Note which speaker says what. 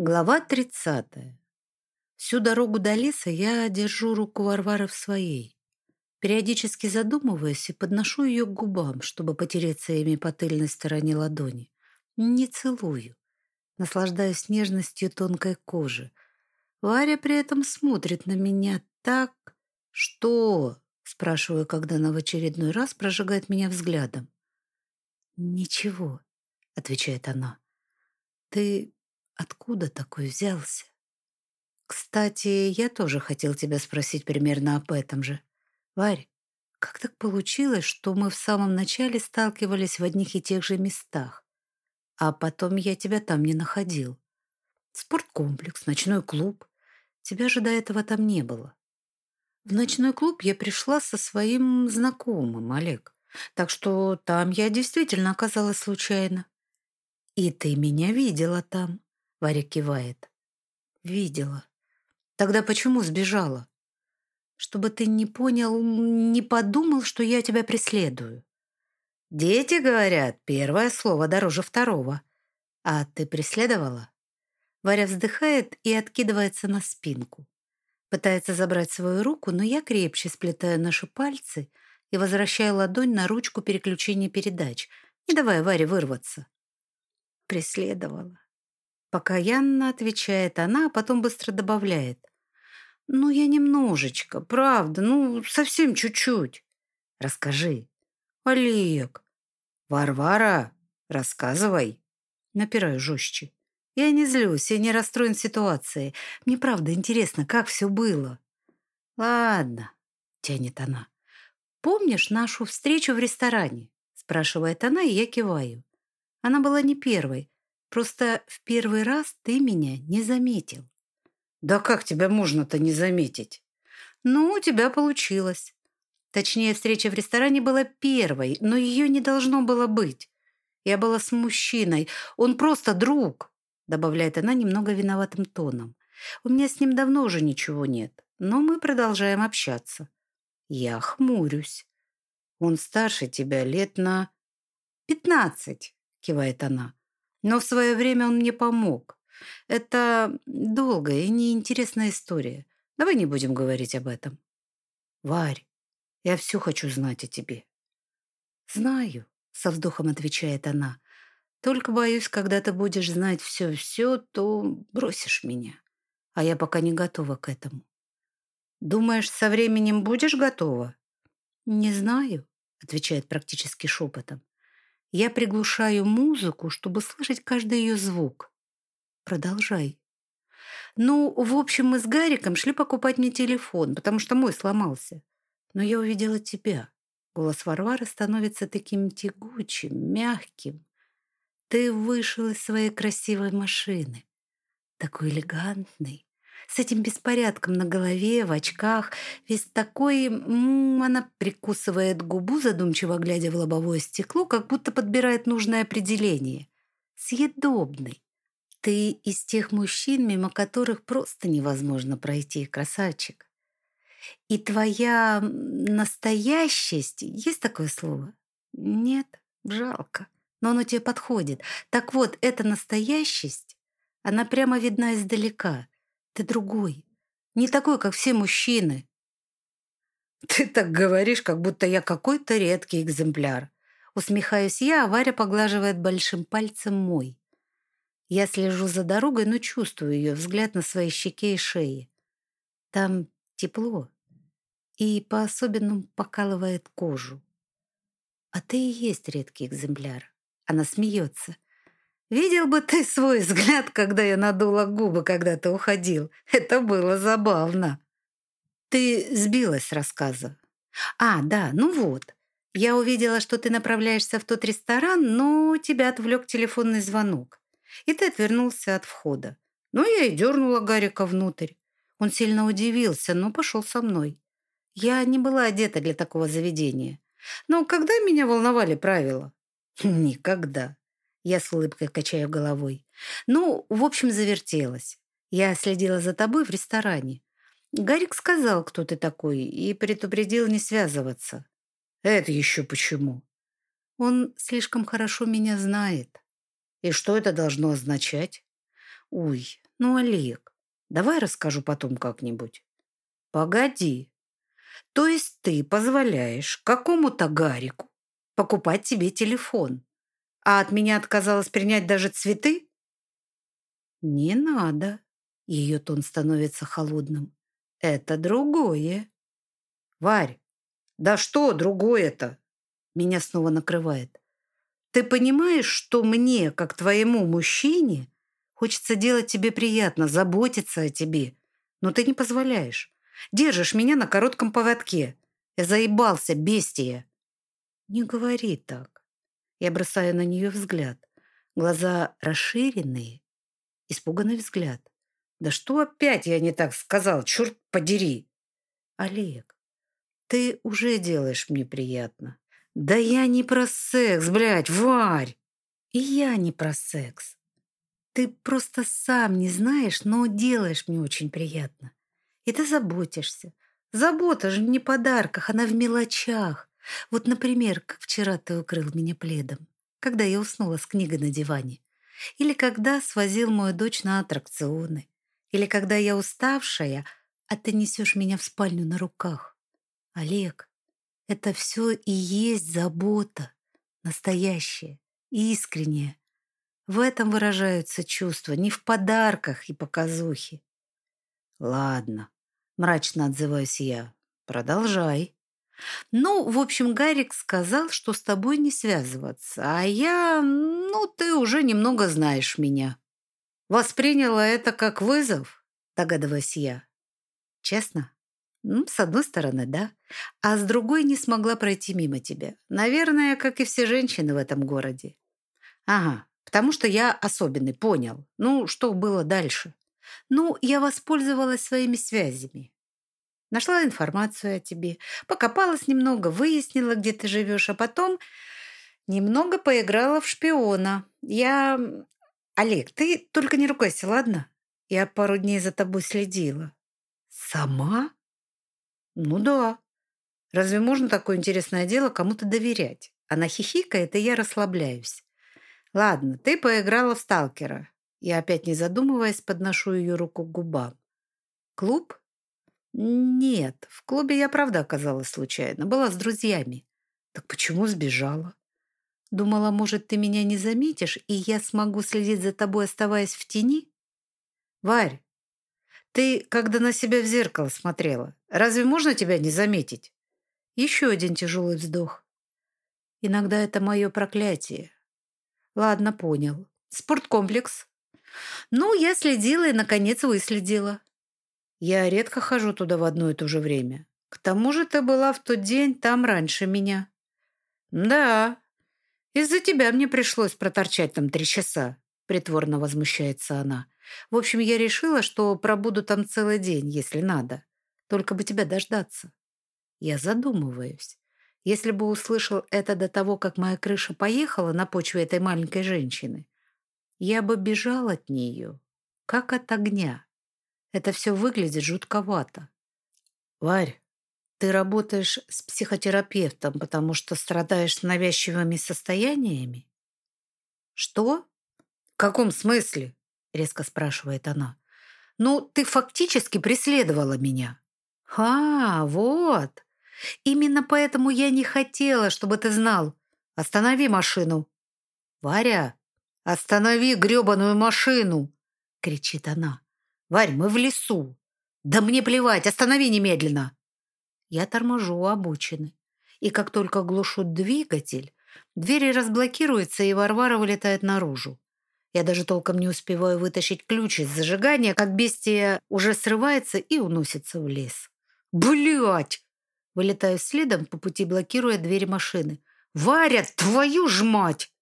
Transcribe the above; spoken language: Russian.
Speaker 1: Глава 30. Всю дорогу до леса я держу руку Варвары в своей. Периодически задумываюсь и подношу ее к губам, чтобы потереться ими по тыльной стороне ладони. Не целую. Наслаждаюсь нежностью тонкой кожи. Варя при этом смотрит на меня так... «Что?» — спрашиваю, когда она в очередной раз прожигает меня взглядом. «Ничего», — отвечает она. «Ты Откуда такой взялся? Кстати, я тоже хотел тебя спросить примерно об этом же. Варь, как так получилось, что мы в самом начале сталкивались в одних и тех же местах, а потом я тебя там не находил? Спорткомплекс, ночной клуб. Тебя же до этого там не было. В ночной клуб я пришла со своим знакомым, Олег. Так что там я действительно оказалась случайно. И ты меня видела там. Варя кивает. Видела. Тогда почему сбежала? Чтобы ты не понял, не подумал, что я тебя преследую. Дети говорят, первое слово дороже второго. А ты преследовала? Варя вздыхает и откидывается на спинку. Пытается забрать свою руку, но я крепче сплетаю наши пальцы и возвращаю ладонь на ручку переключения передач, не давая Варе вырваться. Преследовала. Покаянно отвечает она, а потом быстро добавляет. «Ну, я немножечко, правда, ну, совсем чуть-чуть. Расскажи». «Олег». «Варвара, рассказывай». Напираю жестче. Я не злюсь, я не расстроен ситуацией. Мне правда интересно, как все было. «Ладно», — тянет она. «Помнишь нашу встречу в ресторане?» спрашивает она, и я киваю. Она была не первой. Просто в первый раз ты меня не заметил. Да как тебя можно-то не заметить? Ну, у тебя получилось. Точнее, встреча в ресторане была первой, но ее не должно было быть. Я была с мужчиной. Он просто друг, добавляет она немного виноватым тоном. У меня с ним давно уже ничего нет, но мы продолжаем общаться. Я хмурюсь. Он старше тебя лет на... «Пятнадцать», — кивает она. Но в свое время он мне помог. Это долгая и неинтересная история. Давай не будем говорить об этом. Варь, я все хочу знать о тебе. Знаю, со вздохом отвечает она. Только боюсь, когда ты будешь знать все-все, то бросишь меня. А я пока не готова к этому. Думаешь, со временем будешь готова? Не знаю, отвечает практически шепотом. Я приглушаю музыку, чтобы слышать каждый ее звук. Продолжай. Ну, в общем, мы с Гариком шли покупать мне телефон, потому что мой сломался. Но я увидела тебя. Голос Варвары становится таким тягучим, мягким. Ты вышел из своей красивой машины. Такой элегантный, с этим беспорядком на голове, в очках, весь такой... М -м, она прикусывает губу, задумчиво глядя в лобовое стекло, как будто подбирает нужное определение. Съедобный. Ты из тех мужчин, мимо которых просто невозможно пройти, красавчик. И твоя настоящесть, есть такое слово? Нет, жалко, но оно тебе подходит. Так вот, эта настоящесть, она прямо видна издалека. Ты другой. Не такой, как все мужчины. Ты так говоришь, как будто я какой-то редкий экземпляр. Усмехаюсь я, а Варя поглаживает большим пальцем мой. Я слежу за дорогой, но чувствую ее взгляд на своей щеке и шее. Там тепло и по-особенному покалывает кожу. А ты и есть редкий экземпляр. Она смеется. Видел бы ты свой взгляд, когда я надула губы, когда ты уходил. Это было забавно. Ты сбилась с рассказа. А, да, ну вот. Я увидела, что ты направляешься в тот ресторан, но тебя отвлек телефонный звонок. И ты отвернулся от входа. Ну, я и дернула Гарика внутрь. Он сильно удивился, но пошел со мной. Я не была одета для такого заведения. Но когда меня волновали правила? Никогда. Я с улыбкой качаю головой. Ну, в общем, завертелась. Я следила за тобой в ресторане. Гарик сказал, кто ты такой, и предупредил не связываться. Это еще почему? Он слишком хорошо меня знает. И что это должно означать? Ой, ну, Олег, давай расскажу потом как-нибудь. Погоди. То есть ты позволяешь какому-то Гарику покупать тебе телефон, а от меня отказалась принять даже цветы? Не надо. Ее тон становится холодным. Это другое. Варь, да что другое-то? Меня снова накрывает. Ты понимаешь, что мне, как твоему мужчине, хочется делать тебе приятно, заботиться о тебе, но ты не позволяешь. Держишь меня на коротком поводке. Я заебался, бестия. Не говори так. Я бросаю на нее взгляд. Глаза расширенные, испуганный взгляд. Да что опять я не так сказал, черт подери. Олег, ты уже делаешь мне приятно. Да я не про секс, блядь, Варь. И я не про секс. Ты просто сам не знаешь, но делаешь мне очень приятно. И ты заботишься. Забота же не в подарках, она в мелочах. Вот, например, как вчера ты укрыл меня пледом, когда я уснула с книгой на диване. Или когда свозил мою дочь на аттракционы. Или когда я уставшая, а ты несешь меня в спальню на руках. Олег, это все и есть забота. Настоящая, искренняя. В этом выражаются чувства, не в подарках и показухе. Ладно, Мрачно отзываюсь я. Продолжай. Ну, в общем, Гарик сказал, что с тобой не связываться. А я... Ну, ты уже немного знаешь меня. Восприняла это как вызов, догадываюсь я. Честно? Ну, с одной стороны, да. А с другой не смогла пройти мимо тебя. Наверное, как и все женщины в этом городе. Ага, потому что я особенный, понял. Ну, что было дальше? Ну, я воспользовалась своими связями. Нашла информацию о тебе, покопалась немного, выяснила, где ты живешь, а потом немного поиграла в шпиона. Я... Олег, ты только не ругайся, ладно? Я пару дней за тобой следила. Сама? Ну да. Разве можно такое интересное дело кому-то доверять? Она хихикает, и я расслабляюсь. Ладно, ты поиграла в сталкера. Я опять не задумываясь подношу ее руку к губам. Клуб? Нет, в клубе я правда оказалась случайно. Была с друзьями. Так почему сбежала? Думала, может, ты меня не заметишь, и я смогу следить за тобой, оставаясь в тени? Варь, ты, когда на себя в зеркало смотрела, разве можно тебя не заметить? Еще один тяжелый вздох. Иногда это мое проклятие. Ладно, понял. Спорткомплекс. Ну, я следила и, наконец, выследила. Я редко хожу туда в одно и то же время. К тому же ты была в тот день там раньше меня. Да, из-за тебя мне пришлось проторчать там три часа, притворно возмущается она. В общем, я решила, что пробуду там целый день, если надо. Только бы тебя дождаться. Я задумываюсь. Если бы услышал это до того, как моя крыша поехала на почве этой маленькой женщины, я бы бежал от нее, как от огня. Это все выглядит жутковато. Варь, ты работаешь с психотерапевтом, потому что страдаешь навязчивыми состояниями? Что? В каком смысле? Резко спрашивает она. Ну, ты фактически преследовала меня. А, вот. Именно поэтому я не хотела, чтобы ты знал. Останови машину. Варя, «Останови грёбаную машину!» — кричит она. «Варь, мы в лесу!» «Да мне плевать! Останови немедленно!» Я торможу у обочины. И как только глушут двигатель, двери разблокируются, и Варвара вылетает наружу. Я даже толком не успеваю вытащить ключ из зажигания, как бестия уже срывается и уносится в лес. Блять! Вылетаю следом, по пути блокируя двери машины. «Варя, твою ж мать!»